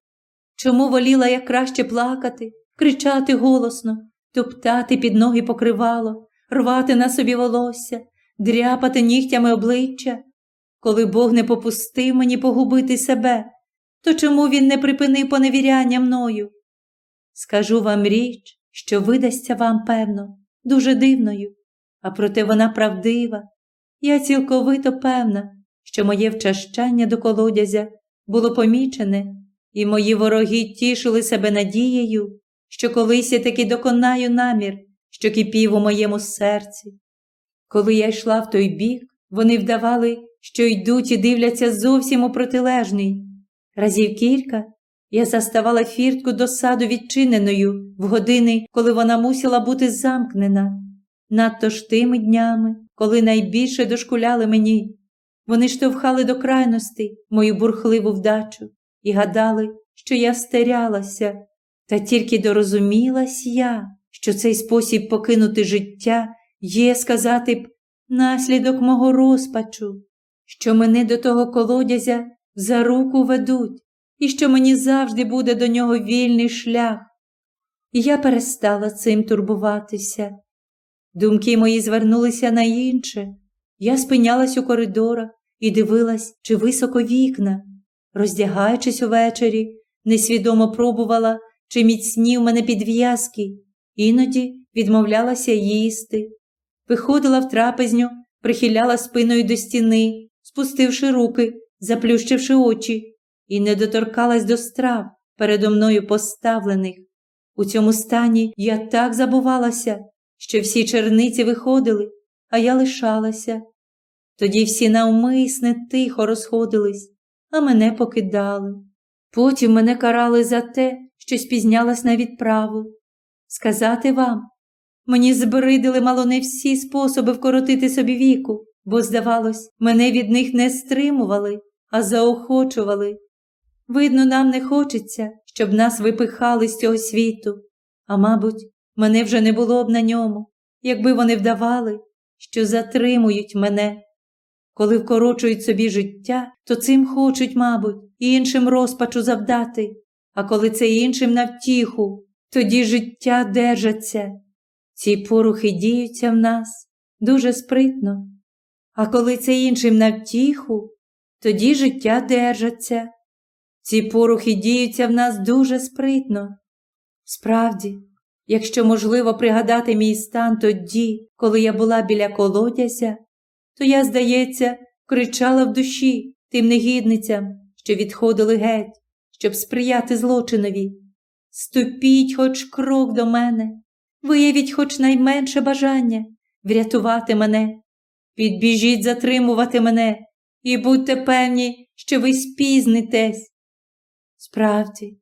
Чому воліла я краще плакати, кричати голосно, топтати під ноги покривало, рвати на собі волосся, дряпати нігтями обличчя? Коли Бог не попустив мені погубити себе, то чому він не припинив поневіряння мною? Скажу вам річ, що видасться вам, певно, дуже дивною, а проте вона правдива. Я цілковито певна, що моє вчащання до колодязя було помічене, і мої вороги тішили себе надією, що колись я таки доконаю намір, що кипів у моєму серці. Коли я йшла в той бік, вони вдавали, що йдуть і дивляться зовсім у протилежний. Разів кілька я заставала фіртку до саду відчиненою в години, коли вона мусила бути замкнена. Надто ж тими днями, коли найбільше дошкуляли мені, вони штовхали до крайності мою бурхливу вдачу і гадали, що я стерялася, та тільки дорозумілась я, що цей спосіб покинути життя є, сказати б, наслідок мого розпачу, що мене до того колодязя за руку ведуть, і що мені завжди буде до нього вільний шлях. І я перестала цим турбуватися. Думки мої звернулися на інше. Я спинялась у коридорах і дивилась, чи високо вікна. Роздягаючись увечері, несвідомо пробувала, чи міцні в мене підв'язки, іноді відмовлялася їсти. Виходила в трапезню, прихиляла спиною до стіни, спустивши руки, заплющивши очі, і не доторкалась до страв передо мною поставлених. У цьому стані я так забувалася, що всі черниці виходили, а я лишалася. Тоді всі навмисне тихо розходились, а мене покидали. Потім мене карали за те, що спізнялась на відправу. Сказати вам, мені збридили мало не всі способи вкоротити собі віку, бо, здавалось, мене від них не стримували, а заохочували. Видно, нам не хочеться, щоб нас випихали з цього світу, а мабуть, мене вже не було б на ньому, якби вони вдавали, що затримують мене. Коли вкорочують собі життя, то цим хочуть, мабуть, іншим розпачу завдати, а коли це іншим навтіху, тоді життя держаться. Ці порухи діються в нас дуже спритно, а коли це іншим навтіху, тоді життя держаться. Ці порухи діються в нас дуже спритно. Справді, якщо можливо пригадати мій стан тоді, коли я була біля колодязя, то я, здається, кричала в душі тим негідницям, що відходили геть, щоб сприяти злочинові. Ступіть хоч крок до мене, виявіть хоч найменше бажання врятувати мене, підбіжіть затримувати мене і будьте певні, що ви спізнитесь. Справді,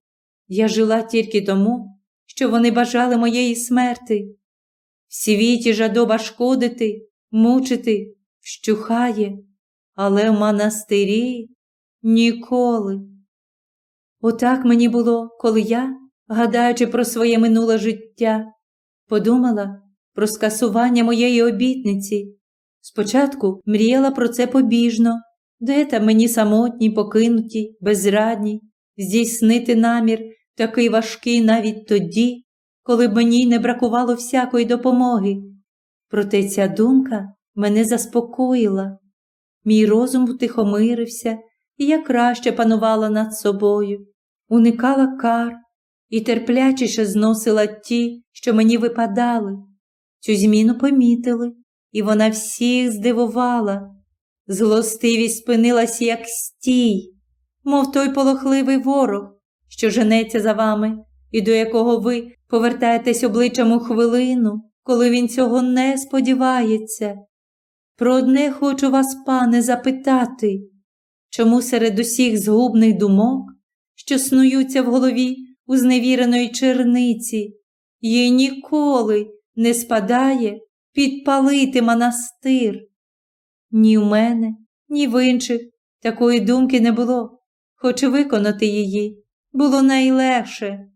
я жила тільки тому, що вони бажали моєї смерти. В світі жадоба шкодити, мучити, вщухає, але в монастирі ніколи. Отак мені було, коли я, гадаючи про своє минуле життя, подумала про скасування моєї обітниці. Спочатку мріяла про це побіжно, де там мені самотній, покинутій, безрадній, здійснити намір такий важкий навіть тоді, коли б мені не бракувало всякої допомоги. Проте ця думка мене заспокоїла. Мій розум утихомирився, і я краще панувала над собою, уникала кар і терплячіше зносила ті, що мені випадали. Цю зміну помітили, і вона всіх здивувала. Злостивість спинилась, як стій, мов той полохливий ворог, що женеться за вами, і до якого ви повертаєтесь обличчям у хвилину, коли він цього не сподівається. Про одне хочу вас, пане, запитати, чому серед усіх згубних думок, що снуються в голові у зневіреної черниці, їй ніколи не спадає підпалити монастир. Ні в мене, ні в інших такої думки не було, хоч виконати її було найлегше.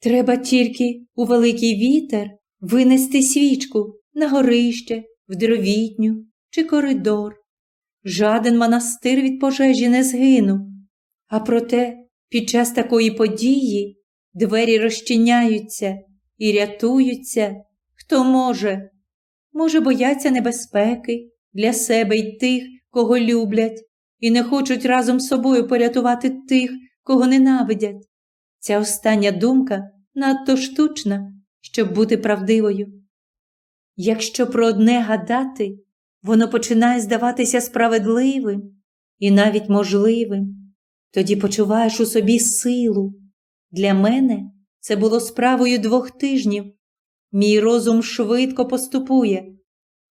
Треба тільки у великий вітер винести свічку на горище, в дровітню чи коридор. Жаден монастир від пожежі не згинув, а проте під час такої події двері розчиняються і рятуються, хто може. Може, бояться небезпеки для себе й тих, кого люблять, і не хочуть разом з собою порятувати тих, кого ненавидять. Ця остання думка надто штучна, щоб бути правдивою. Якщо про одне гадати, воно починає здаватися справедливим і навіть можливим, тоді почуваєш у собі силу. Для мене це було справою двох тижнів. Мій розум швидко поступує.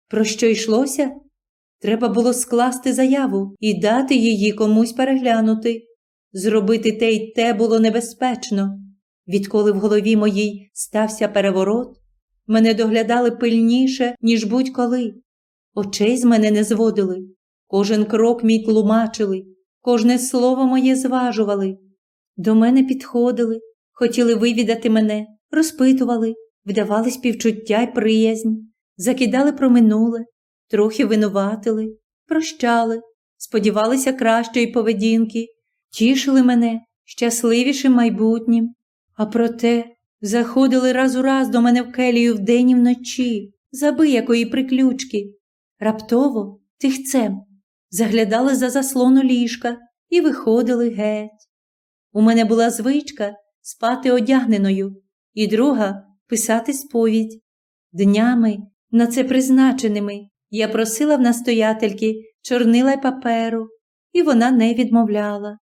Про що йшлося? Треба було скласти заяву і дати її комусь переглянути. Зробити те й те було небезпечно. Відколи в голові моїй стався переворот, мене доглядали пильніше, ніж будь-коли. Очей з мене не зводили, кожен крок мій тлумачили, кожне слово моє зважували. До мене підходили, хотіли вивідати мене, розпитували, вдавали співчуття й приязнь, закидали про минуле, трохи винуватили, прощали, сподівалися кращої поведінки, тішили мене щасливішим майбутнім, а проте заходили раз у раз до мене в келію вдень і вночі, заби якої приключки. Раптово, тихцем, заглядали за заслону ліжка і виходили геть. У мене була звичка спати одягненою, і друга писати сповідь. Днями, на це призначеними, я просила в настоятельки чорнила й паперу, і вона не відмовляла.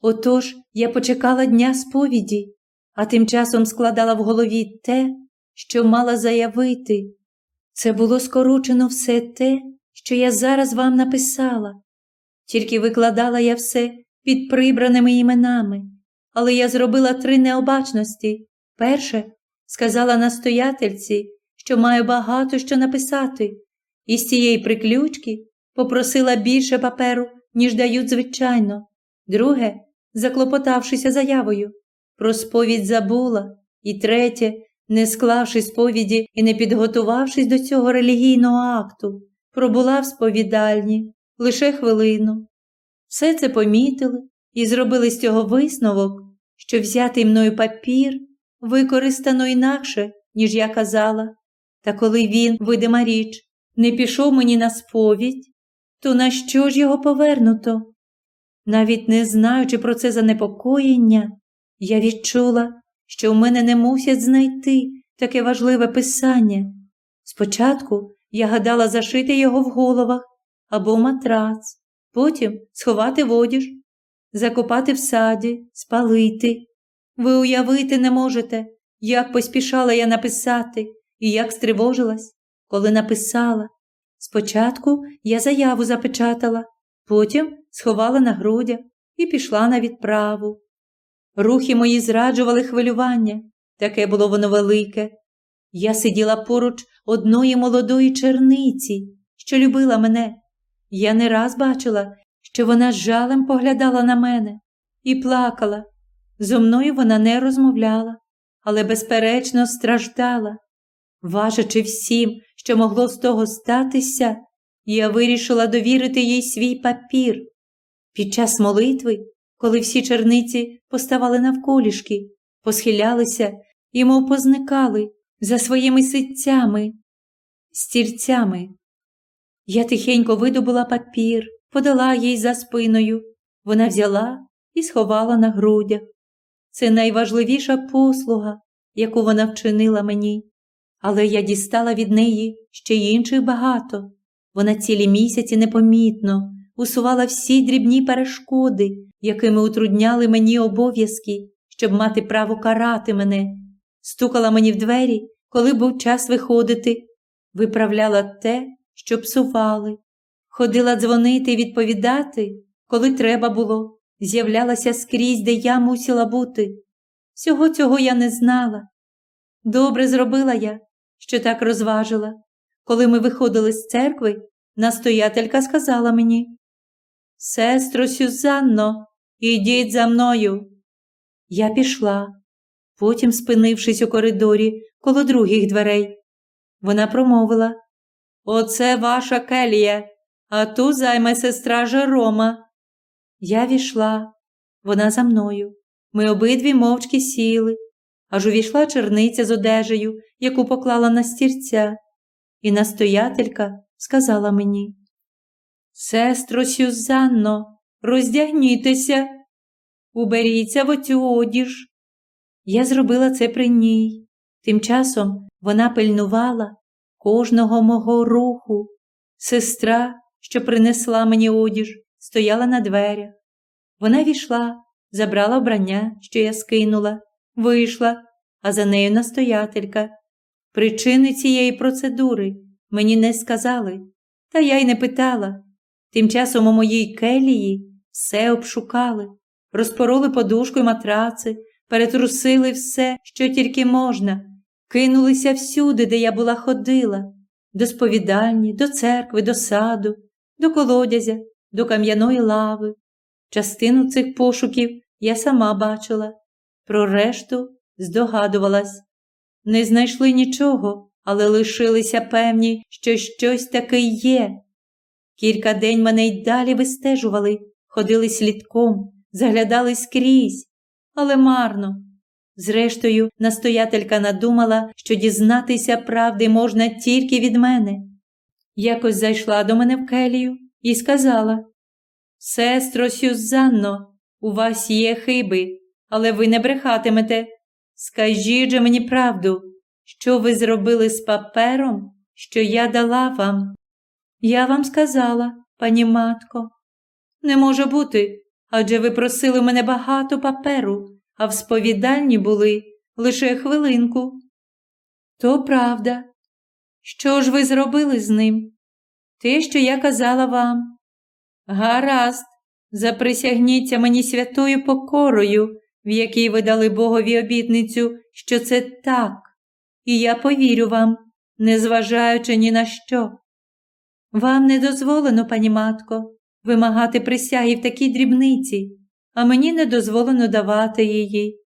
Отож я почекала дня сповіді, а тим часом складала в голові те, що мала заявити. Це було скорочено все те, що я зараз вам написала. Тільки викладала я все під прибраними іменами, але я зробила три необачності. Перше, сказала настоятельці, що маю багато що написати, і з цієї приключки попросила більше паперу, ніж дають звичайно. Друге, заклопотавшися заявою, про сповідь забула, і третє, не склавши сповіді і не підготувавшись до цього релігійного акту, пробула в сповідальні лише хвилину. Все це помітили і зробили з цього висновок, що взятий мною папір використано інакше, ніж я казала. Та коли він, видима річ, не пішов мені на сповідь, то на що ж його повернуто? Навіть не знаючи про це занепокоєння, я відчула, що в мене не мусять знайти таке важливе писання. Спочатку я гадала зашити його в головах або в матрац, потім сховати в одіж, закопати в саді, спалити. Ви уявити не можете, як поспішала я написати і як стривожилась, коли написала. Спочатку я заяву запечатала, потім сховала на грудях і пішла на відправу. Рухи мої зраджували хвилювання, таке було воно велике. Я сиділа поруч одної молодої черниці, що любила мене. Я не раз бачила, що вона з жалем поглядала на мене і плакала. Зо мною вона не розмовляла, але, безперечно, страждала. Важачи всім, що могло з того статися, я вирішила довірити їй свій папір. Під час молитви, коли всі черниці поставали навколішки, посхилялися і мов позникали за своїми ситцями, стільцями. Я тихенько видобула папір, подала їй за спиною. Вона взяла і сховала на грудях. Це найважливіша послуга, яку вона вчинила мені, але я дістала від неї ще й інших багато. Вона цілі місяці непомітно усувала всі дрібні перешкоди, якими утрудняли мені обов'язки, щоб мати право карати мене, стукала мені в двері, коли був час виходити, виправляла те, що псували, ходила дзвонити і відповідати, коли треба було, з'являлася скрізь, де я мусила бути. Всього цього я не знала. Добре зробила я, що так розважила. Коли ми виходили з церкви, настоятелька сказала мені Сестро Сюзанно, ідіть за мною. Я пішла, потім, спинившись у коридорі коло других дверей, вона промовила Оце ваша келія, а тут займе сестра Жерома. Я війшла, вона за мною. Ми обидві мовчки сіли, аж увійшла черниця з одежею, яку поклала на стірця, і настоятелька сказала мені Сестро Сюзанно, роздягнітеся, уберіться в оцю одіж. Я зробила це при ній. Тим часом вона пильнувала кожного мого руху. Сестра, що принесла мені одіж, стояла на дверях. Вона війшла, забрала вбрання, що я скинула, вийшла, а за нею настоятелька. Причини цієї процедури мені не сказали, та я й не питала. Тим часом у моїй келії все обшукали, розпороли подушку й матраци, перетрусили все, що тільки можна, кинулися всюди, де я була ходила, до сповідальні, до церкви, до саду, до колодязя, до кам'яної лави. Частину цих пошуків я сама бачила, про решту здогадувалась. Не знайшли нічого, але лишилися певні, що щось таке є. Кілька день мене й далі вистежували, ходили слідком, заглядали скрізь, але марно. Зрештою, настоятелька надумала, що дізнатися правди можна тільки від мене. Якось зайшла до мене в келію і сказала Сестро Сюзанно, у вас є хиби, але ви не брехатимете. Скажіть же мені правду, що ви зробили з папером, що я дала вам. Я вам сказала, пані матко, не може бути, адже ви просили мене багато паперу, а в сповідальні були лише хвилинку. То правда. Що ж ви зробили з ним? Те, що я казала вам. Гаразд, заприсягніться мені святою покорою, в якій ви дали Богові обітницю, що це так, і я повірю вам, незважаючи ні на що. Вам не дозволено, пані матко, вимагати присяги в такій дрібниці, а мені не дозволено давати її.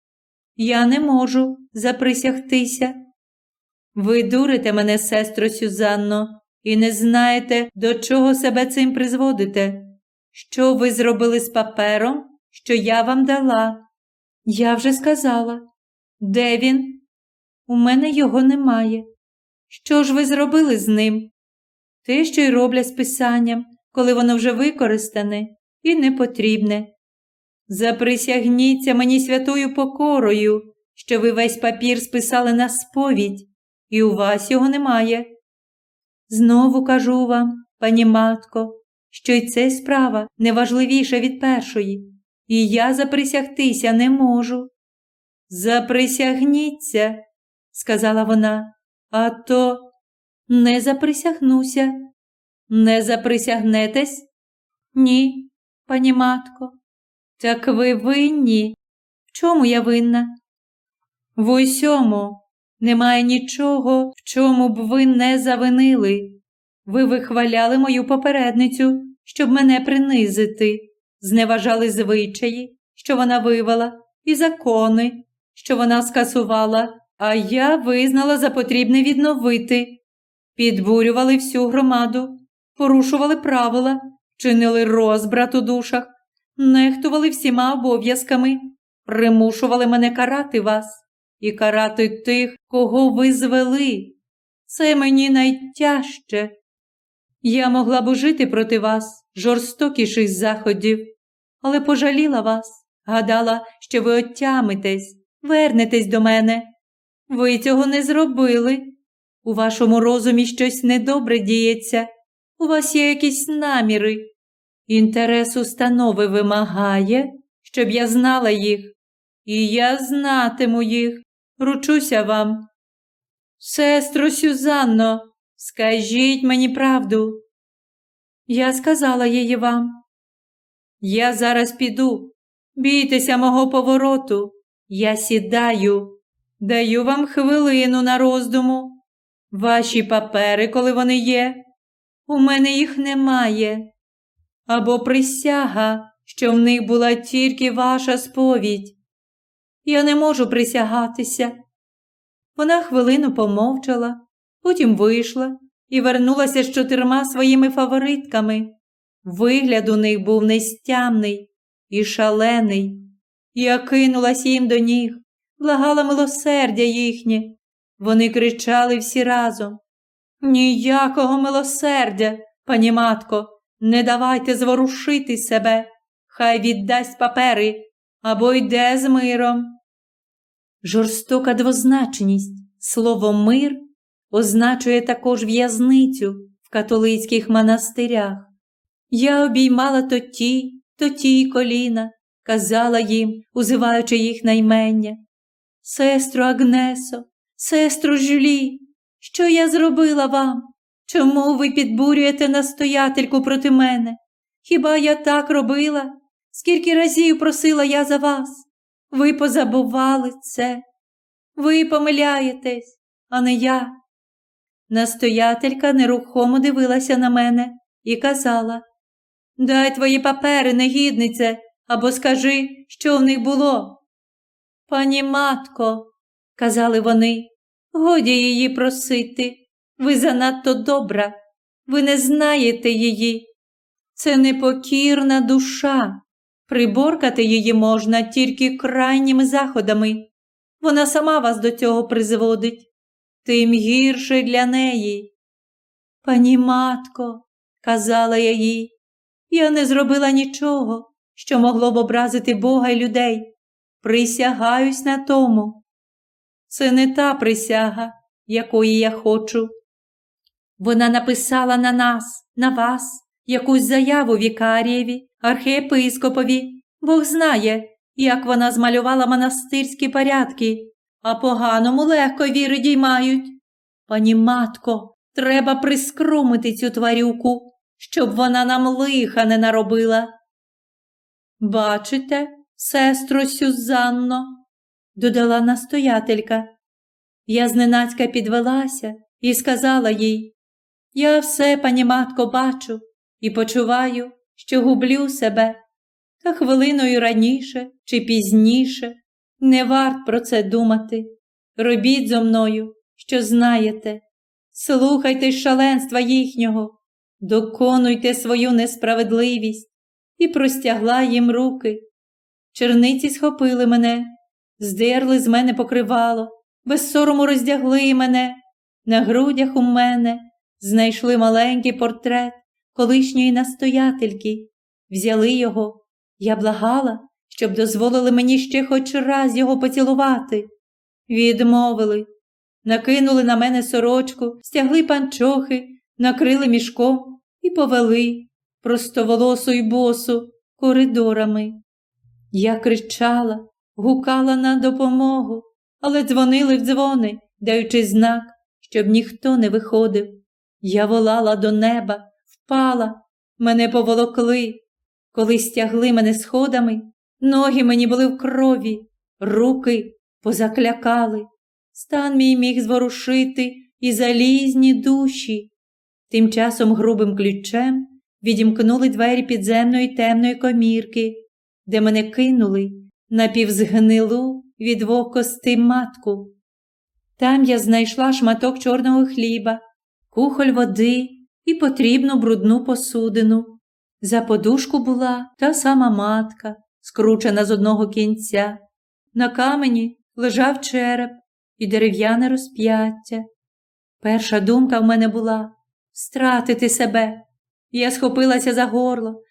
Я не можу заприсягтися. Ви дурите мене, сестро Сюзанно, і не знаєте, до чого себе цим призводите. Що ви зробили з папером, що я вам дала? Я вже сказала. Де він? У мене його немає. Що ж ви зробили з ним? Те, що й роблять з писанням, коли воно вже використане і не потрібне. Заприсягніться мені святою покорою, що ви весь папір списали на сповідь, і у вас його немає. Знову кажу вам, пані матко, що й це справа не важливіша від першої, і я заприсягтися не можу. Заприсягніться, сказала вона, а то не заприсягнуся. Не заприсягнетесь? Ні, пані матко. Так ви винні. В чому я винна? В усьому немає нічого, в чому б ви не завинили. Ви вихваляли мою попередницю, щоб мене принизити, зневажали звичаї, що вона вивела, і закони, що вона скасувала, а я визнала за потрібне відновити. Підбурювали всю громаду, порушували правила, чинили розбрат у душах, нехтували всіма обов'язками, примушували мене карати вас. і карати тих, кого ви звели. Це мені найтяжче. Я могла б ужити проти вас жорстокіших заходів, але пожаліла вас, гадала, що ви отямитесь, вернетесь до мене. Ви цього не зробили. У вашому розумі щось недобре діється, у вас є якісь наміри. Інтерес установи вимагає, щоб я знала їх, і я знатиму їх, ручуся вам. Сестро Сюзанно, скажіть мені правду. Я сказала її вам. Я зараз піду. Бійтеся мого повороту. Я сідаю, даю вам хвилину на роздуму. Ваші папери, коли вони є, у мене їх немає. Або присяга, що в них була тільки ваша сповідь. Я не можу присягатися. Вона хвилину помовчала, потім вийшла і вернулася з чотирма своїми фаворитками. Вигляд у них був нестямний і шалений. Я кинулась їм до ніг, благала милосердя їхнє. Вони кричали всі разом. Ніякого милосердя, пані матко, не давайте зворушити себе, хай віддасть папери або йде з миром. Жорстока двозначність, слово мир означує також в'язницю в католицьких монастирях. Я обіймала то ті, то ті коліна, казала їм, узиваючи їх на ймення. Сестру Агнесо, сестру Жюлі, що я зробила вам? Чому ви підбурюєте настоятельку проти мене? Хіба я так робила? Скільки разів просила я за вас? Ви позабували це. Ви помиляєтесь, а не я. Настоятелька нерухомо дивилася на мене і казала Дай твої папери, негіднице, або скажи, що в них було. Пані матко, казали вони, годі її просити. Ви занадто добра, ви не знаєте її. Це непокірна душа. Приборкати її можна тільки крайніми заходами. Вона сама вас до цього призводить, тим гірше для неї. Пані матко, казала я їй, я не зробила нічого, що могло б образити Бога й людей. Присягаюсь на тому. Це не та присяга, якої я хочу. Вона написала на нас, на вас, якусь заяву вікарієві, архієпископові. Бог знає, як вона змалювала монастирські порядки, а поганому легко віри діймають. Пані матко, треба прискрумити цю тварюку, щоб вона нам лиха не наробила. Бачите, сестро Сюзанно, додала настоятелька. Я зненацька підвелася і сказала їй Я все, пані матко, бачу і почуваю, що гублю себе, та хвилиною раніше чи пізніше не варт про це думати. Робіть зо мною, що знаєте, слухайте шаленства їхнього, доконуйте свою несправедливість і простягла їм руки. Черниці схопили мене, здерли з мене покривало, без сорому роздягли мене, на грудях у мене знайшли маленький портрет колишньої настоятельки, взяли його. Я благала, щоб дозволили мені ще хоч раз його поцілувати. Відмовили, накинули на мене сорочку, стягли панчохи, накрили мішком і повели простоволосу й босу коридорами. Я кричала, гукала на допомогу, але дзвонили в дзвони, даючи знак, щоб ніхто не виходив. Я волала до неба, впала, мене поволокли. Коли стягли мене сходами, ноги мені були в крові, руки позаклякали. Стан мій міг зворушити і залізні душі. Тим часом грубим ключем відімкнули двері підземної темної комірки, де мене кинули на півзгнилу від вокости матку. Там я знайшла шматок чорного хліба, кухоль води і потрібну брудну посудину. За подушку була та сама матка, скручена з одного кінця. На камені лежав череп і дерев'яне розп'яття. Перша думка в мене була стратити себе. Я схопилася за горло